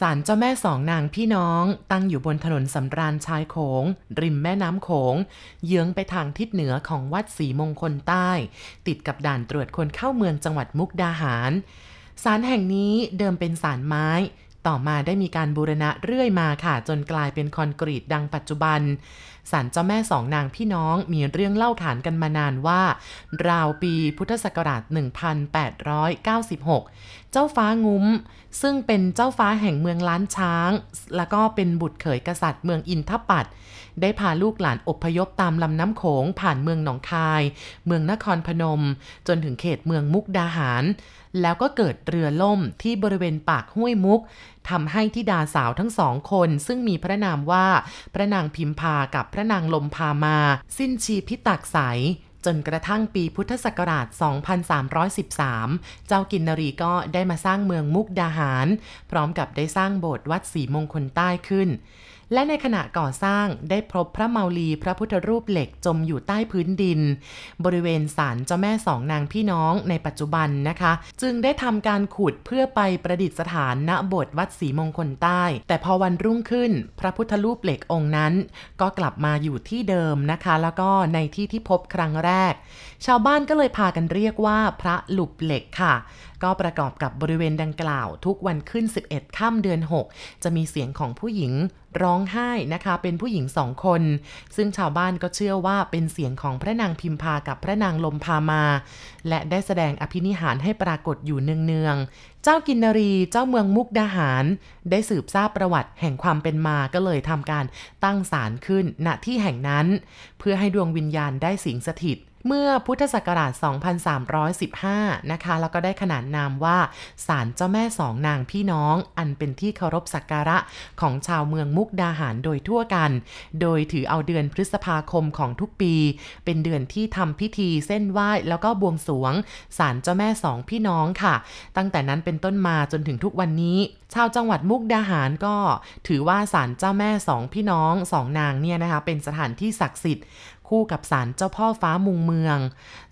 ศาลเจ้าแม่สองนางพี่น้องตั้งอยู่บนถนนสำราญชายโขง ริมแม่น้ำโขง เยื้องไปทางทิศเหนือของวัดศรีมงคลใต้ ติดกับด่านตรวจคนเข้าเมืองจังหวัดมุกดาหารศาลแห่งนี้เดิมเป็นศาลไม้ ต่อมาได้มีการบูรณะเรื่อยมาค่ะ จนกลายเป็นคอนกรีตดังปัจจุบันศาลเจ้าแม่สองนางพี่น้องมีเรื่องเล่าขานกันมานานว่า ราวปีพุทธศักราช 1896 เจ้าฟ้างุ้ม ซึ่งเป็นเจ้าฟ้าแห่งเมืองล้านช้าง แล้วก็เป็นบุตรเขยกษัตริย์เมืองอินทปัตได้พาลูกหลานอพยพตามลำน้ำโขงผ่านเมืองหนองคาย เมืองนครพนม จนถึงเขตเมืองมุกดาหาร แล้วก็เกิดเรือล่มที่บริเวณปากห้วยมุกทำให้ทิดาสาวทั้งสองคน ซึ่งมีพระนามว่าพระนางพิมพากับพระนางลมพามา สิ้นชีพิตักใส จนกระทั่งปีพุทธศักราช 2313 เจ้ากินนรีก็ได้มาสร้างเมืองมุกดาหาร พร้อมกับได้สร้างโบสถ์วัดสีมงคลใต้ขึ้น และในขณะก่อสร้างได้พบพระเมาลีพระพุทธรูปเหล็กจมอยู่ใต้พื้นดิน บริเวณศาลเจ้าแม่สองนางพี่น้องในปัจจุบันนะคะ จึงได้ทำการขุดเพื่อไปประดิษฐานณโบสถ์วัดศรีมงคลใต้ แต่พอวันรุ่งขึ้น พระพุทธรูปเหล็กองค์นั้น ก็กลับมาอยู่ที่เดิมนะคะ แล้วก็ในที่ที่พบครั้งแรก ชาวบ้านก็เลยพากันเรียกว่าพระหลุบเหล็กค่ะ ก็ประกอบกับบริเวณดังกล่าว ทุกวันขึ้น 11 ค่ำเดือน 6 จะมีเสียงของผู้หญิง ร้องไห้นะคะ เป็นผู้หญิงสองคน ซึ่งชาวบ้านก็เชื่อว่าเป็นเสียงของพระนางพิมพากับพระนางลมพามา และได้แสดงอภินิหารให้ปรากฏอยู่เนืองๆ เจ้ากินนรี เจ้าเมืองมุกดาหาร ได้สืบทราบประวัติแห่งความเป็นมาก็เลยทำการตั้งศาลขึ้นณที่แห่งนั้น เพื่อให้ดวงวิญญาณได้สิงสถิต เมื่อพุทธศักราช 2315 นะคะ แล้วก็ได้ขนานนามว่าศาลเจ้าแม่สองนางพี่น้อง อันเป็นที่เคารพสักการะของชาวเมืองมุกดาหารโดยทั่วกัน โดยถือเอาเดือนพฤษภาคมของทุกปี เป็นเดือนที่ทำพิธีเส้นไหว้แล้วก็บวงสรวงศาลเจ้าแม่สองพี่น้องค่ะ ตั้งแต่นั้นเป็นต้นมาจนถึงทุกวันนี้ ชาวจังหวัดมุกดาหารก็ถือว่าศาลเจ้าแม่สองพี่น้องสองนางเนี่ยนะคะเป็นสถานที่ศักดิ์สิทธิ์ คู่กับศาลเจ้าพ่อฟ้ามุงเมือง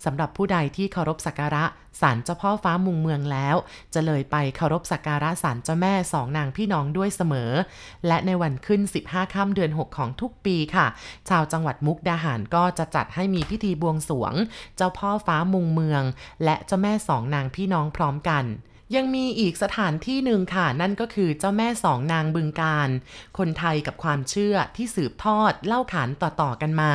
สำหรับผู้ใดที่เคารพสักการะศาลเจ้าพ่อฟ้ามุงเมืองแล้ว จะเลยไปเคารพสักการะศาลเจ้าแม่สองนางพี่น้องด้วยเสมอ และในวันขึ้น 15ค่ำเดือน 6 ของทุกปีค่ะ ชาวจังหวัดมุกดาหารก็จะจัดให้มีพิธีบวงสรวง เจ้าพ่อฟ้ามุงเมือง และเจ้าแม่สองนางพี่น้องพร้อมกัน ยังมีอีกสถานที่หนึ่งค่ะ นั่นก็คือเจ้าแม่สองนางบึงการ คนไทยกับความเชื่อที่สืบทอดเล่าขานต่อๆกันมา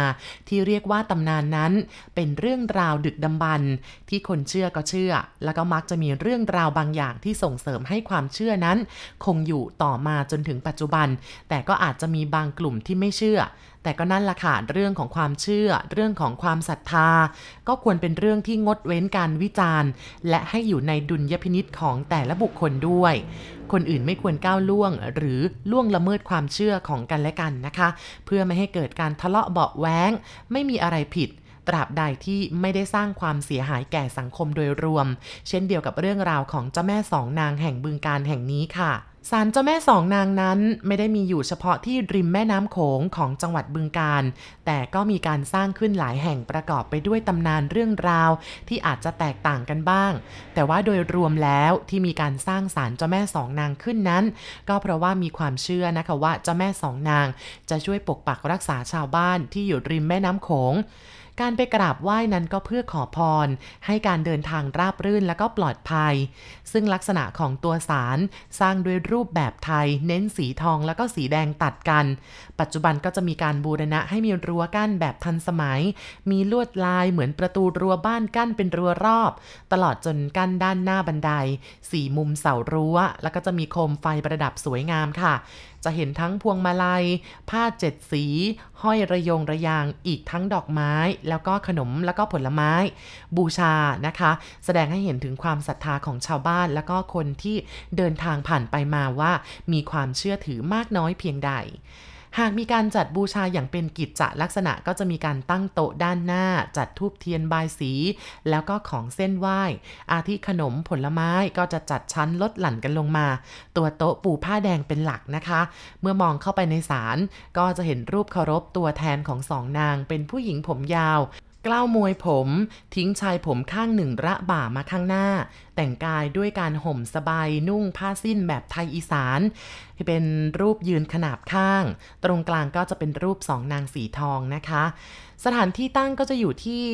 ที่เรียกว่าตำนานนั้น เป็นเรื่องราวดึกดำบรรที่คนเชื่อก็เชื่อ แล้วก็มักจะมีเรื่องราวบางอย่างที่ส่งเสริมให้ความเชื่อนั้น คงอยู่ต่อมาจนถึงปัจจุบัน แต่ก็อาจจะมีบางกลุ่มที่ไม่เชื่อ แต่ก็นั่นละค่ะเรื่องของความเชื่อ เรื่องของความศรัทธา ก็ควรเป็นเรื่องที่งดเว้นการวิจารณ์ และให้อยู่ในดุลยพินิษของแต่ละบุคคลด้วย คนอื่นไม่ควรก้าวล่วง หรือล่วงละเมิดความเชื่อของกันและกันนะคะ เพื่อไม่ให้เกิดการทะเลาะเบาแว้ง ไม่มีอะไรผิดตราบใดที่ไม่ได้สร้างความเสียหายแก่สังคมโดยรวม เช่นเดียวกับเรื่องราวของเจ้าแม่สองนางแห่งบึงการแห่งนี้ค่ะ ศาลเจ้าแม่สองนางนั้นไม่ได้มีอยู่เฉพาะที่ริมแม่น้ำโขงของจังหวัดบึงการ แต่ก็มีการสร้างขึ้นหลายแห่งประกอบไปด้วยตำนานเรื่องราว ที่อาจจะแตกต่างกันบ้าง แต่ว่าโดยรวมแล้วที่มีการสร้างศาลเจ้าแม่สองนางขึ้นนั้น ก็เพราะว่ามีความเชื่อนะคะว่าเจ้าแม่สองนาง จะช่วยปกปักรักษาชาวบ้านที่อยู่ริมแม่น้ำโขง การไปกราบไหว้นั้นก็เพื่อขอพร ให้การเดินทางราบรื่นและก็ปลอดภัย ซึ่งลักษณะของตัวสารสร้างด้วยรูปแบบไทย เน้นสีทองแล้วก็สีแดงตัดกัน ปัจจุบันก็จะมีการบูรณะให้มีรั้วกั้นแบบทันสมัย มีลวดลายเหมือนประตูรั้วบ้านกั้นเป็นรั้วรอบ ตลอดจนกั้นด้านหน้าบันไดสี่มุมเสารั้ว แล้วก็จะมีโคมไฟประดับสวยงามค่ะ จะเห็นทั้งพวงมาลัย ผ้าเจ็ดสี ห้อยระยงระยางอีกทั้งดอกไม้ แล้วก็ขนมแล้วก็ผลไม้ บูชานะคะ แสดงให้เห็นถึงความศรัทธาของชาวบ้าน แล้วก็คนที่เดินทางผ่านไปมาว่า มีความเชื่อถือมากน้อยเพียงใด หากมีการจัดบูชาอย่างเป็นกิจจะลักษณะก็จะมีการตั้งโต๊ะด้านหน้า จัดทูบเทียนบายสี แล้วก็ของเส้นไหว้ อาทิขนมผลไม้ก็จะจัดชั้นลดหลั่นกันลงมา ตัวโต๊ะปูผ้าแดงเป็นหลักนะคะ เมื่อมองเข้าไปในศาลก็จะเห็นรูปเคารพตัวแทนของสองนางเป็นผู้หญิงผมยาว กล้าวมวยผม ทิ้งชายผมข้างหนึ่งระบ่ามาข้างหน้า แต่งกายด้วยการห่มสบายนุ่งผ้าสิ้นแบบไทยอีสานเป็นรูปยืนขนาบข้าง ตรงกลางก็จะเป็นรูปสองนางสีทองนะคะ สถานที่ตั้งก็จะอยู่ที่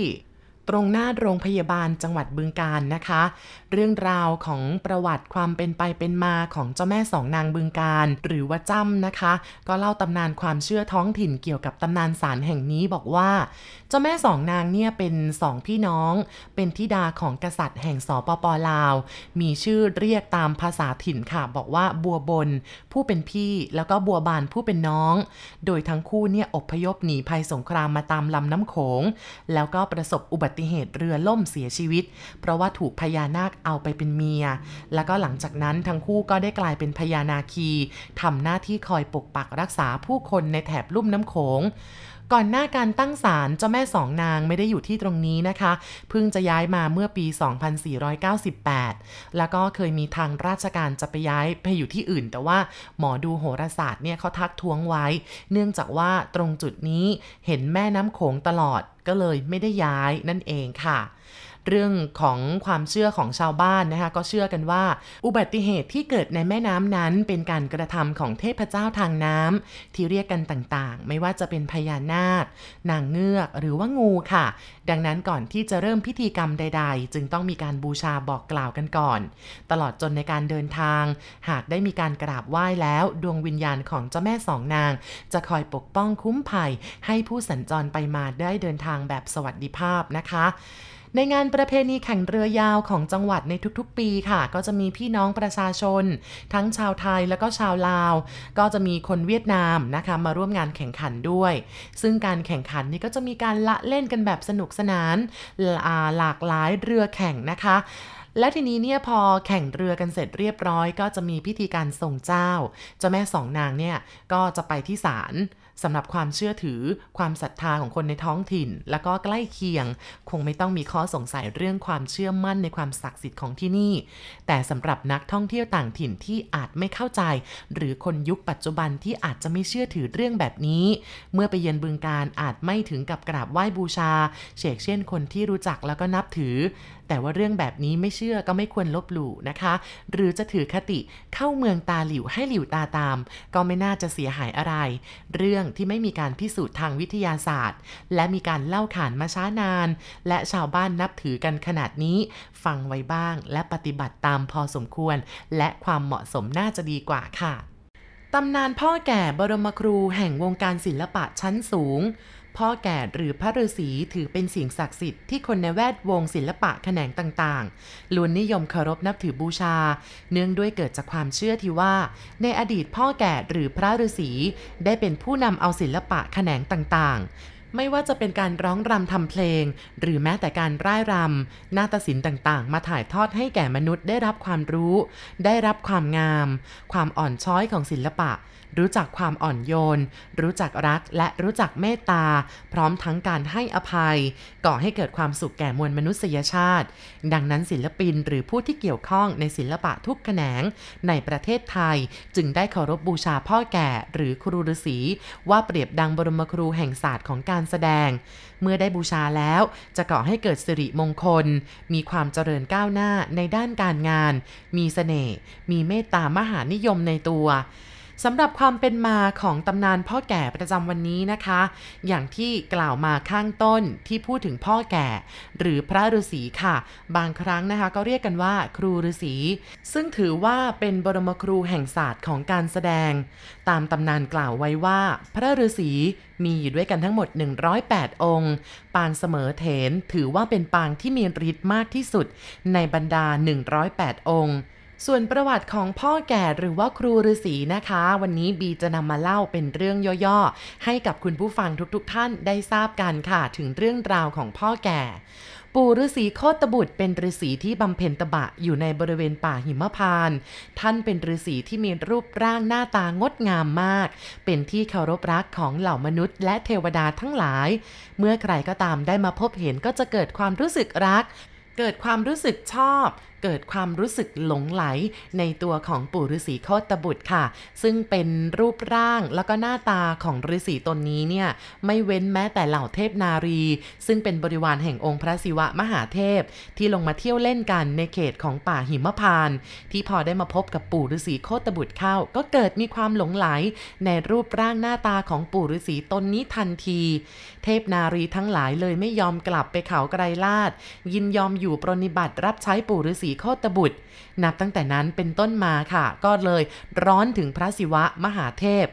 ตรงหน้าโรงพยาบาลจังหวัดบึงการนะคะ เรื่องราวของประวัติความเป็นไปเป็นมาของเจ้าแม่สองนางบึงการ หรือว่าจ้ำนะคะ ก็เล่าตำนานความเชื่อท้องถิ่นเกี่ยวกับตำนานสารแห่งนี้บอกว่าเจ้าแม่สองนางเนี่ยเป็นสองพี่น้อง เป็นธิดาของกษัตริย์แห่งสปปลาว มีชื่อเรียกตามภาษาถิ่นค่ะ บอกว่าบัวบน ผู้เป็นพี่แล้วก็บัวบานผู้เป็นน้อง โดยทั้งคู่เนี่ยอพยพหนีภัยสงครามมาตามลำน้ำโขง แล้วก็ประสบอุบัติเหตุเรือล่มเสียชีวิต เพราะว่าถูกพญานาคเอาไปเป็นเมีย แล้วก็หลังจากนั้นทั้งคู่ก็ได้กลายเป็นพญานาคีทำหน้าที่คอยปกปักรักษาผู้คนในแถบลุ่มน้ำโขง ก่อนหน้าการตั้งศาลเจ้าแม่สองนางไม่ได้อยู่ที่ตรงนี้นะคะ เพิ่งจะย้ายมาเมื่อปี 2498 แล้วก็เคยมีทางราชการจะไปย้ายไปอยู่ที่อื่น แต่ว่าหมอดูโหราศาสตร์เนี่ยเขาทักท้วงไว้ เนื่องจากว่าตรงจุดนี้เห็นแม่น้ำโขงตลอดก็เลยไม่ได้ย้ายนั่นเองค่ะ เรื่องของความเชื่อของชาวบ้านนะคะก็เชื่อกันว่า อุบัติเหตุที่เกิดในแม่น้ำนั้น เป็นการกระทำของเทพเจ้าทางน้ำที่เรียกกันต่างๆ ไม่ว่าจะเป็นพญานาค นางเงือกหรือว่างูค่ะ ดังนั้นก่อนที่จะเริ่มพิธีกรรมใด ๆ จึงต้องมีการบูชาบอกกล่าวกันก่อน ตลอดจนในการเดินทาง หากได้มีการกราบไหว้แล้ว ดวงวิญญาณของเจ้าแม่สองนาง จะคอยปกป้องคุ้มภัยให้ผู้สัญจรไปมาได้เดินทางแบบสวัสดิภาพนะคะในงานประเพณีแข่งเรือยาวของจังหวัดในทุกๆ ปีค่ะ ก็จะมีพี่น้องประชาชน ทั้งชาวไทยแล้วก็ชาวลาว ก็จะมีคนเวียดนามนะคะมาร่วมงานแข่งขันด้วย ซึ่งการแข่งขันนี้ก็จะมีการละเล่นกันแบบสนุกสนานหลากหลายเรือแข่งนะคะ และทีนี้เนี่ยพอแข่งเรือกันเสร็จเรียบร้อย ก็จะมีพิธีการส่งเจ้า เจ้าแม่สองนางเนี่ยก็จะไปที่ศาลสำหรับความเชื่อถือความศรัทธาของคนในท้องถิ่น แล้วก็ใกล้เคียง คงไม่ต้องมีข้อสงสัยเรื่องความเชื่อมั่นในความศักดิ์สิทธิ์ของที่นี่ แต่สำหรับนักท่องเที่ยวต่างถิ่นที่อาจไม่เข้าใจ หรือคนยุคปัจจุบันที่อาจจะไม่เชื่อถือเรื่องแบบนี้ เมื่อไปเยือนบึงการอาจไม่ถึงกับกราบไหว้บูชา เชกเช่นคนที่รู้จักแล้วก็นับถือ แต่ว่าเรื่องแบบนี้ไม่เชื่อก็ไม่ควรลบหลู่นะคะ หรือจะถือคติเข้าเมืองตาหลิวให้หลิวตาตาม ก็ไม่น่าจะเสียหายอะไร เรื่องที่ไม่มีการพิสูจน์ทางวิทยาศาสตร์ และมีการเล่าขานมาช้านาน และชาวบ้านนับถือกันขนาดนี้ ฟังไว้บ้างและปฏิบัติตามพอสมควร และความเหมาะสมน่าจะดีกว่าค่ะ ตำนานพ่อแก่บรมครูแห่งวงการศิลปะชั้นสูง พ่อแก่หรือพระฤาษีถือเป็นสิ่งศักดิ์สิทธิ์ที่คนในแวดวงศิลปะแขนงต่างๆล้วนนิยมเคารพนับถือบูชา เนื่องด้วยเกิดจากความเชื่อที่ว่า ในอดีตพ่อแก่หรือพระฤาษีได้เป็นผู้นำเอาศิลปะแขนงต่างๆไม่ว่าจะเป็นการร้องรำทำเพลง หรือแม้แต่การร่ายรำนาฏศิลป์ต่างๆ มาถ่ายทอดให้แก่มนุษย์ได้รับความรู้ ได้รับความงาม ความอ่อนช้อยของศิลปะรู้จักความอ่อนโยน รู้จักรักและรู้จักเมตตา พร้อมทั้งการให้อภัย ก่อให้เกิดความสุขแก่มวลมนุษยชาติ ดังนั้นศิลปินหรือผู้ที่เกี่ยวข้องในศิลปะทุกแขนง ในประเทศไทยจึงได้เคารพบูชาพ่อแก่หรือครูฤาษีว่าเปรียบดังบรมครูแห่งศาสตร์ของการแสดง เมื่อได้บูชาแล้วจะก่อให้เกิดสิริมงคล มีความเจริญก้าวหน้าในด้านการงาน มีเสน่ห์มีเมตตามหานิยมในตัว สำหรับความเป็นมาของตำนานพ่อแก่ประจำวันนี้นะคะ อย่างที่กล่าวมาข้างต้นที่พูดถึงพ่อแก่ หรือพระฤาษีค่ะ บางครั้งนะคะก็เรียกกันว่าครูฤาษีซึ่งถือว่าเป็นบรมครูแห่งศาสตร์ของการแสดง ตามตำนานกล่าวไว้ว่า พระฤาษีมีอยู่ด้วยกันทั้งหมด 108 องค์ ปางเสมอเถนถือว่าเป็นปางที่มีฤทธิ์มากที่สุดในบรรดา 108 องค์ ส่วนประวัติของพ่อแก่หรือว่าครูฤาษีนะคะ วันนี้บีจะนำมาเล่าเป็นเรื่องย่อๆ ให้กับคุณผู้ฟังทุกๆ ท่านได้ทราบกันค่ะ ถึงเรื่องราวของพ่อแก่ ปู่ฤาษีโคตบุตรเป็นฤาษีที่บำเพ็ญตบะอยู่ในบริเวณป่าหิมพานต์ท่านเป็นฤาษีที่มีรูปร่างหน้าตางดงามมาก เป็นที่เคารพรักของเหล่ามนุษย์ และเทวดาทั้งหลาย เมื่อใครก็ตามได้มาพบเห็นก็จะเกิดความรู้สึกรักเกิดความรู้สึกชอบ เกิดความรู้สึกหลงไหลในตัวของปู่ฤาษีโคตบุตรค่ะ ซึ่งเป็นรูปร่างแล้วก็หน้าตาของฤาษีตนนี้เนี่ยไม่เว้นแม้แต่เหล่าเทพนารี ซึ่งเป็นบริวารแห่งองค์พระศิวะมหาเทพ ที่ลงมาเที่ยวเล่นกันในเขตของป่าหิมพานที่พอได้มาพบกับปู่ฤาษีโคตบุตรเข้า ก็เกิดมีความหลงไหลในรูปร่างหน้าตาของปู่ฤาษีตนนี้ทันที เทพนารีทั้งหลายเลยไม่ยอมกลับไปเขาไกรลาดยินยอมอยู่ปรนิบัติรับใช้ปู่ฤาษีโคตบุตร นับตั้งแต่นั้นเป็นต้นมาค่ะ ก็เลยร้อนถึงพระศิวะมหาเทพ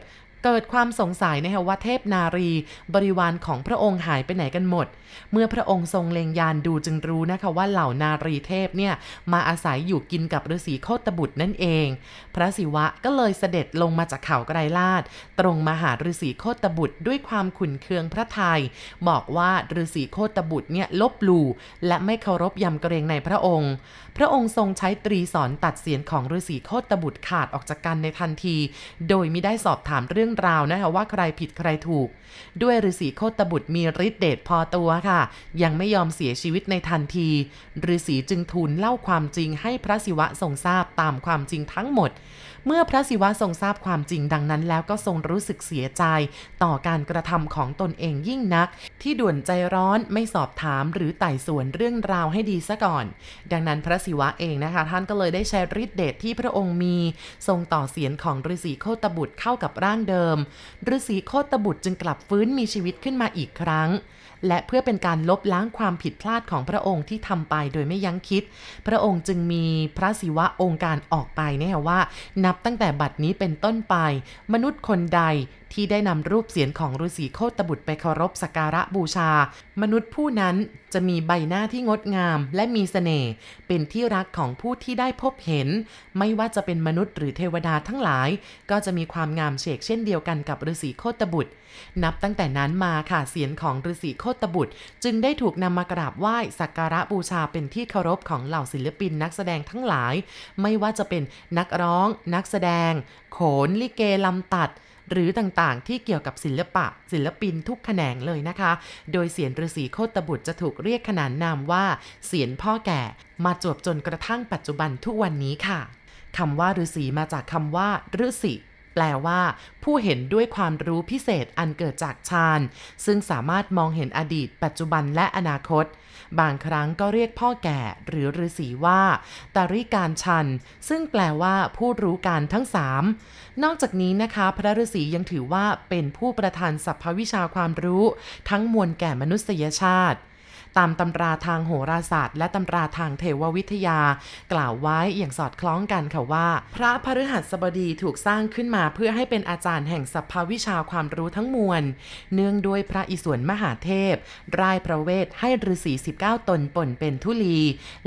เกิดความสงสัยนะคะว่าเทพนารี บริวารของพระองค์หายไปไหนกันหมด เมื่อพระองค์ทรงเล็งยานดูจึงรู้นะคะว่าเหล่านารีเทพเนี่ยมาอาศัยอยู่กินกับฤาษีโคตบุตรนั่นเอง พระศิวะก็เลยเสด็จลงมาจากเขาไกรลาดตรงมาหาฤาษีโคตบุตรด้วยความขุนเคืองพระทยัยบอกว่าฤาษีโคตบุตรเนี่ยลบหลู่และไม่เคารพยำเกรงในพระองค์ พระองค์ทรงใช้ตรีสอนตัดเสียนของฤาษีโคตบุตรขาดออกจากกันในทันที โดยไม่ได้สอบถามเรื่องราวนะคะว่าใครผิดใครถูก ด้วยฤาษีโคตบุตรมีฤทธิ์เดชพอตัวค่ะ ยังไม่ยอมเสียชีวิตในทันทีฤาษีจึงทูลเล่าความจริงให้พระศิวะทรงทราบตามความจริงทั้งหมด เมื่อพระศิวะทรงทราบความจริงดังนั้น แล้วก็ทรงรู้สึกเสียใจ ต่อการกระทำของตนเองยิ่งนัก ที่ด่วนใจร้อนไม่สอบถามหรือไต่สวนเรื่องราวให้ดีซะก่อน ดังนั้นพระศิวะเองนะคะ ท่านก็เลยได้ใช้ฤทธิ์เดชที่พระองค์มี ทรงต่อเสียนของฤาษีโคตบุตรเข้ากับร่างเดิมฤาษีโคตบุตรจึงกลับฟื้นมีชีวิตขึ้นมาอีกครั้ง และเพื่อเป็นการลบล้างความผิดพลาดของพระองค์ที่ทำไปโดยไม่ยั้งคิด พระองค์จึงมีพระศิวะองค์การออกไปเนี่ยว่า นับตั้งแต่บัดนี้เป็นต้นไป มนุษย์คนใด ที่ได้นำรูปเสียนของฤาษีโคตบุตรไปเคารพสักการะบูชา มนุษย์ผู้นั้นจะมีใบหน้าที่งดงามและมีเสน่ห์เป็นที่รักของผู้ที่ได้พบเห็น ไม่ว่าจะเป็นมนุษย์หรือเทวดาทั้งหลาย ก็จะมีความงามเฉกเช่นเดียวกันกับฤาษีโคตบุตร นับตั้งแต่นั้นมาค่ะเสียนของฤาษีโคตบุตร จึงได้ถูกนำมากราบไหว้สักการะบูชาเป็นที่เคารพของเหล่าศิลปินนักแสดงทั้งหลาย ไม่ว่าจะเป็นนักร้อง นักแสดง โขนลิเกลำตัด หรือต่างๆ ที่เกี่ยวกับศิลปะ ศิลปินทุกแขนงเลยนะคะ โดยเสียนฤาษีโคตบุตรจะถูกเรียกขนานนามว่าเสียนพ่อแก่มาจวบจนกระทั่งปัจจุบันทุกวันนี้ค่ะคำว่าฤาษีมาจากคำว่าฤาษี แปลว่า ผู้เห็นด้วยความรู้พิเศษอันเกิดจากฌานซึ่งสามารถมองเห็นอดีต ปัจจุบันและอนาคต บางครั้งก็เรียกพ่อแก่หรือฤาษีว่าตาริการชัน ซึ่งแปลว่าผู้รู้การทั้งสามนอกจากนี้นะคะ พระฤาษียังถือว่าเป็นผู้ประทานสรรพวิชาความรู้ ทั้งมวลแก่มนุษยชาติ ตามตำราทางโหราศาสตร์ และตำราทางเทววิทยา กล่าวไว้อย่างสอดคล้องกันค่ะว่า พระพฤหัสบดีถูกสร้างขึ้นมาเพื่อให้เป็นอาจารย์แห่งสัพพวิชาความรู้ทั้งมวล เนื่องด้วยพระอิศวรมหาเทพ ร่ายพระเวทให้ฤาษี19 ตนป่นเป็นทุลี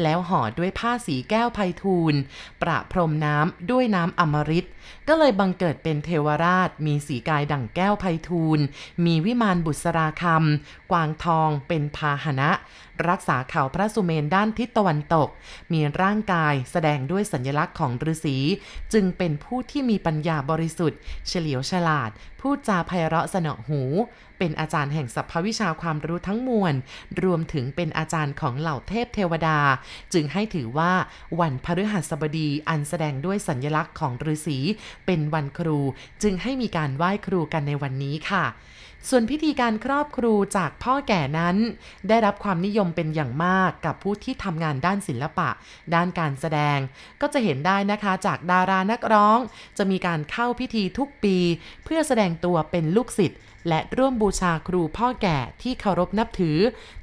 แล้วห่อด้วยผ้าสีแก้วไพฑูรย์ประพรมน้ำด้วยน้ำอมฤตก็เลยบังเกิดเป็นเทวราช มีสีกายดั่งแก้วไพฑูรย์มีวิมานบุษราคำกวางทองเป็นพาหนะรักษาเขาพระสุเมนด้านทิศตะวันตก มีร่างกายแสดงด้วยสัญลักษณ์ของฤาษีจึงเป็นผู้ที่มีปัญญาบริสุทธิ์ เฉลียวฉลาด พูดจาไพเราะสนอหู เป็นอาจารย์แห่งสัพพวิชาความรู้ทั้งมวล รวมถึงเป็นอาจารย์ของเหล่าเทพเทวดา จึงให้ถือว่าวันพฤหัสบดีอันแสดงด้วยสัญลักษณ์ของฤาษีเป็นวันครู จึงให้มีการไหว้ครูกันในวันนี้ค่ะ ส่วนพิธีการครอบครูจากพ่อแก่นั้น ได้รับความนิยมเป็นอย่างมากกับผู้ที่ทำงานด้านศิลปะ ด้านการแสดง ก็จะเห็นได้นะคะจากดารานักร้อง จะมีการเข้าพิธีทุกปี เพื่อแสดงตัวเป็นลูกศิษย์และร่วมบูชาครูพ่อแก่ที่เคารพนับถือ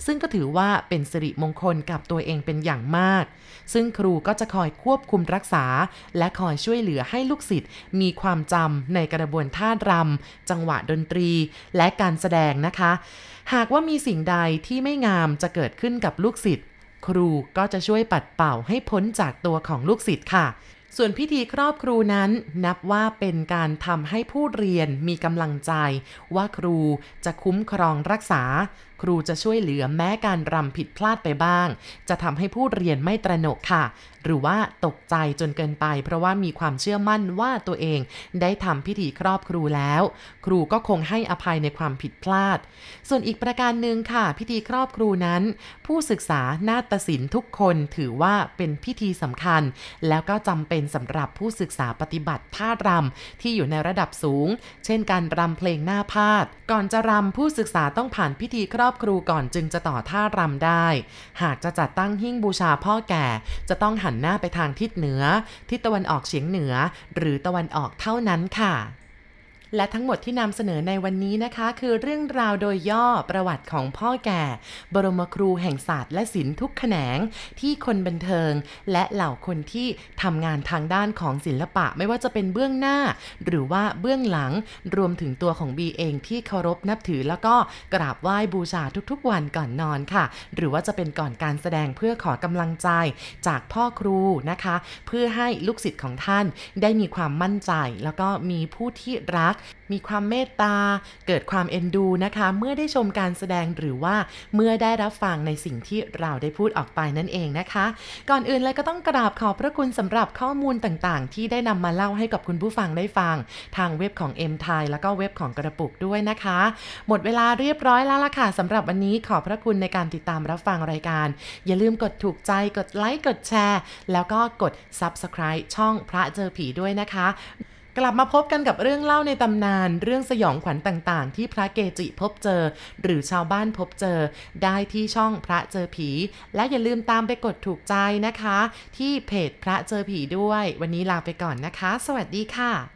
ซึ่งก็ถือว่าเป็นสิริมงคลกับตัวเองเป็นอย่างมาก ซึ่งครูก็จะคอยควบคุมรักษา และคอยช่วยเหลือให้ลูกศิษย์มีความจำในกระบวนท่ารำจังหวะดนตรี และการแสดงนะคะ หากว่ามีสิ่งใดที่ไม่งามจะเกิดขึ้นกับลูกศิษย์ครูก็จะช่วยปัดเป่าให้พ้นจากตัวของลูกศิษย์ค่ะ ส่วนพิธีครอบครูนั้นนับว่าเป็นการทำให้ผู้เรียนมีกำลังใจ ว่าครูจะคุ้มครองรักษา ครูจะช่วยเหลือแม้การรำผิดพลาดไปบ้าง จะทำให้ผู้เรียนไม่ตระหนกค่ะ หรือว่าตกใจจนเกินไป เพราะว่ามีความเชื่อมั่นว่าตัวเองได้ทำพิธีครอบครูแล้ว ครูก็คงให้อภัยในความผิดพลาด ส่วนอีกประการหนึ่งค่ะ พิธีครอบครูนั้น ผู้ศึกษานาฏศิลป์ทุกคนถือว่าเป็นพิธีสำคัญ แล้วก็จำเป็นสำหรับผู้ศึกษาปฏิบัติท่ารำที่อยู่ในระดับสูง เช่นการรำเพลงหน้าพาด ก่อนจะรำผู้ศึกษาต้องผ่านพิธีครอบครูก่อนจึงจะต่อท่ารำได้ หากจะจัดตั้งหิ้งบูชาพ่อแก่จะต้องหันหน้าไปทางทิศเหนือ ทิศตะวันออกเฉียงเหนือ หรือตะวันออกเท่านั้นค่ะ และทั้งหมดที่นำเสนอในวันนี้นะคะ คือเรื่องราวโดยย่อประวัติของพ่อแก่ บรมครูแห่งศาสตร์และศิลป์ทุกแขนง ที่คนบันเทิง และเหล่าคนที่ทำงานทางด้านของศิลปะไม่ว่าจะเป็นเบื้องหน้า หรือว่าเบื้องหลังรวมถึงตัวของบีเองที่เคารพนับถือแล้วก็กราบไหว้บูชาทุกๆวันก่อนนอนค่ะ หรือว่าจะเป็นก่อนการแสดงเพื่อขอกำลังใจจากพ่อครูนะคะ เพื่อให้ลูกศิษย์ของท่านได้มีความมั่นใจ แล้วก็มีผู้ที่รักมีความเมตตา เกิดความเอ็นดูนะคะ เมื่อได้ชมการแสดงหรือว่าเมื่อได้รับฟังในสิ่งที่เราได้พูดออกไปนั่นเองนะคะ ก่อนอื่นเลยก็ต้องกราบขอบพระคุณสำหรับข้อมูลต่างๆ ที่ได้นำมาเล่าให้กับคุณผู้ฟังได้ฟัง ทางเว็บของ M ไทยแล้วก็เว็บของกระปุกด้วยนะคะ หมดเวลาเรียบร้อยแล้วล่ะค่ะสำหรับวันนี้ขอบพระคุณในการติดตามรับฟังรายการ อย่าลืมกดถูกใจกดไลค์กดแชร์ แล้วก็กด Subscribe ช่องพระเจอผีด้วยนะคะ กลับมาพบกันกับเรื่องเล่าในตำนาน เรื่องสยองขวัญต่างๆ ที่พระเกจิพบเจอ หรือชาวบ้านพบเจอ ได้ที่ช่องพระเจอผี และอย่าลืมตามไปกดถูกใจนะคะ ที่เพจพระเจอผีด้วย วันนี้ลาไปก่อนนะคะ สวัสดีค่ะ